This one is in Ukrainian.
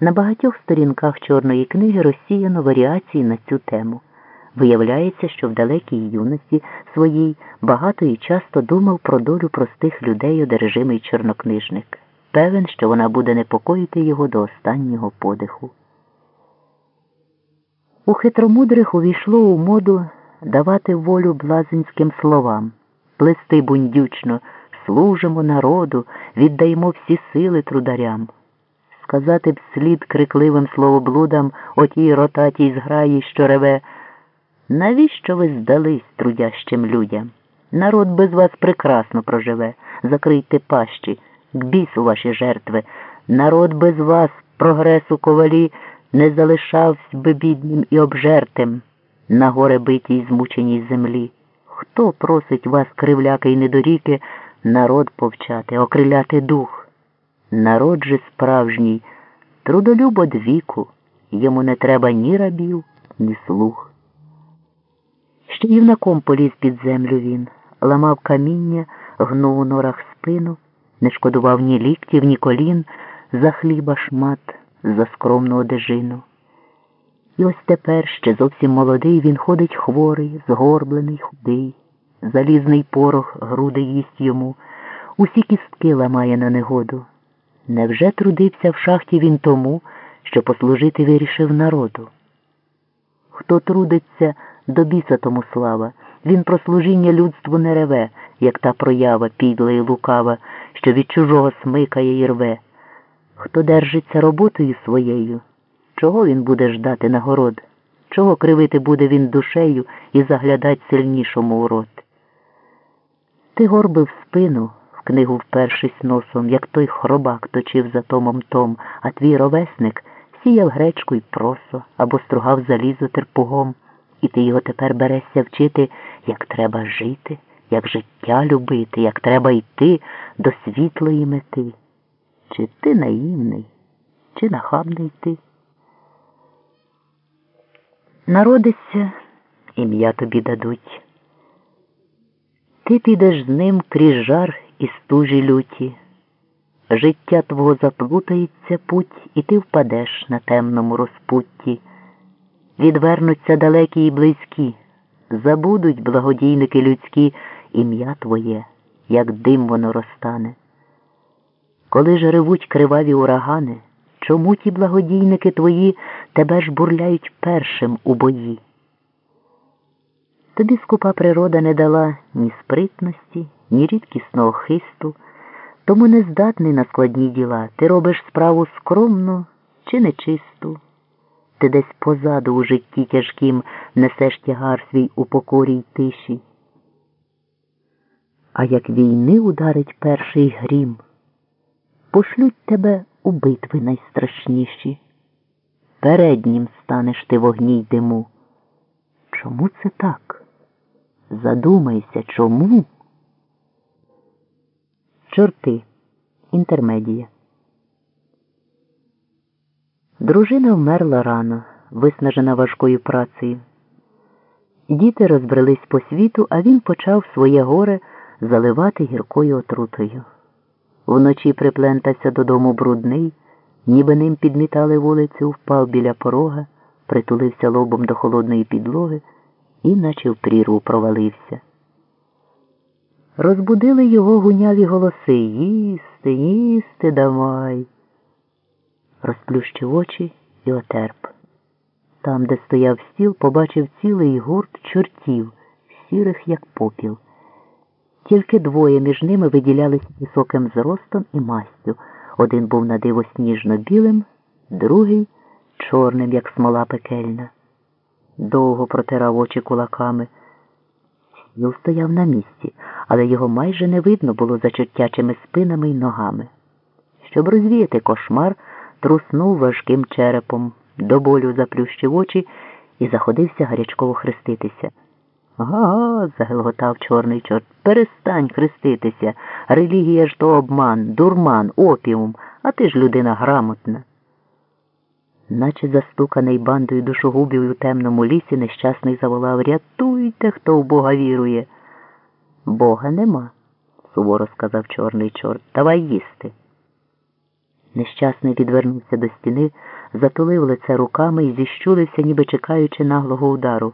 На багатьох сторінках чорної книги розсіяно варіації на цю тему. Виявляється, що в далекій юності своїй багато і часто думав про долю простих людей одержимий чорнокнижник. Певен, що вона буде непокоїти його до останнього подиху. У хитромудрих увійшло у моду давати волю блазенським словам, плести бундючно, служимо народу, віддаємо всі сили трударям. Сказати слід крикливим словоблудам отій ротатій зграї, що реве. Навіщо ви здались трудящим людям? Народ без вас прекрасно проживе, закрийте пащі, к бісу ваші жертви. Народ без вас, прогресу ковалі, не залишався би бідним і обжертим на горе битій змученій землі. Хто просить вас, кривляки й недоріки, народ повчати, окриляти дух? Народ же справжній, трудолюб од віку, йому не треба ні рабів, ні слуг. Ще юнаком поліз під землю він, ламав каміння, гнув у норах спину, не шкодував ні ліктів, ні колін, за хліба шмат, за скромну одежину. І ось тепер ще зовсім молодий він ходить хворий, згорблений, худий, залізний порох, груди їсть йому, усі кістки ламає на негоду. Невже трудився в шахті він тому, що послужити вирішив народу? Хто трудиться, до біса тому слава, він про служіння людству не реве, як та проява підла і лукава, що від чужого смикає і рве. Хто держиться роботою своєю, чого він буде ждати нагород, чого кривити буде він душею і заглядать сильнішому у рот? Ти горбив спину, книгу впершись носом, як той хробак точив за томом том, а твій ровесник сіяв гречку й просо або стругав залізо терпугом, і ти його тепер берешся вчити, як треба жити, як життя любити, як треба йти до світлої мети. Чи ти наївний, чи нахабний ти? Народишся, ім'я тобі дадуть. Ти підеш з ним крізь жар і стужі люті. Життя твого заплутається путь, і ти впадеш на темному розпутті. Відвернуться далекі і близькі, забудуть благодійники людські ім'я Твоє, як дим воно розтане. Коли ж ревуть криваві урагани, чому ті благодійники твої тебе ж бурляють першим у бої? Тобі скупа природа не дала ні спритності, ні рідкісного хисту, тому не здатний на складні діла. Ти робиш справу скромну чи нечисту. Ти десь позаду у житті тяжким несеш тягар свій у покорі й тиші. А як війни ударить перший грім, пошлють тебе у битви найстрашніші. Переднім станеш ти вогні й диму. Чому це так? Задумайся, чому? Чорти. Інтермедія. Дружина вмерла рано, виснажена важкою працею. Діти розбрелись по світу, а він почав своє горе заливати гіркою отрутою. Вночі приплентався додому брудний, ніби ним підмітали вулицю, впав біля порога, притулився лобом до холодної підлоги і наче в прірву провалився. Розбудили його гуняві голоси їсти, їсти давай. Розплющив очі і отерп. Там, де стояв стіл, побачив цілий гурт чортів, сірих, як попіл. Тільки двоє між ними виділялись високим зростом і мастю. Один був на диво сніжно білим, другий чорним, як смола пекельна. Довго протирав очі кулаками. Стіл стояв на місці, але його майже не видно було за чертячими спинами й ногами. Щоб розвіяти кошмар, труснув важким черепом, до болю заплющив очі і заходився гарячково хреститися. Га, загелготав чорний чорт. Перестань хреститися. Релігія ж то обман, дурман, опіум, а ти ж людина грамотна. Наче застуканий бандою душогубів у темному лісі, нещасний заволав Рятуйте, хто в Бога вірує. Бога нема, суворо сказав чорний чорт. Давай їсти. Нещасний відвернувся до стіни, затулив лице руками і зіщулився, ніби чекаючи наглого удару.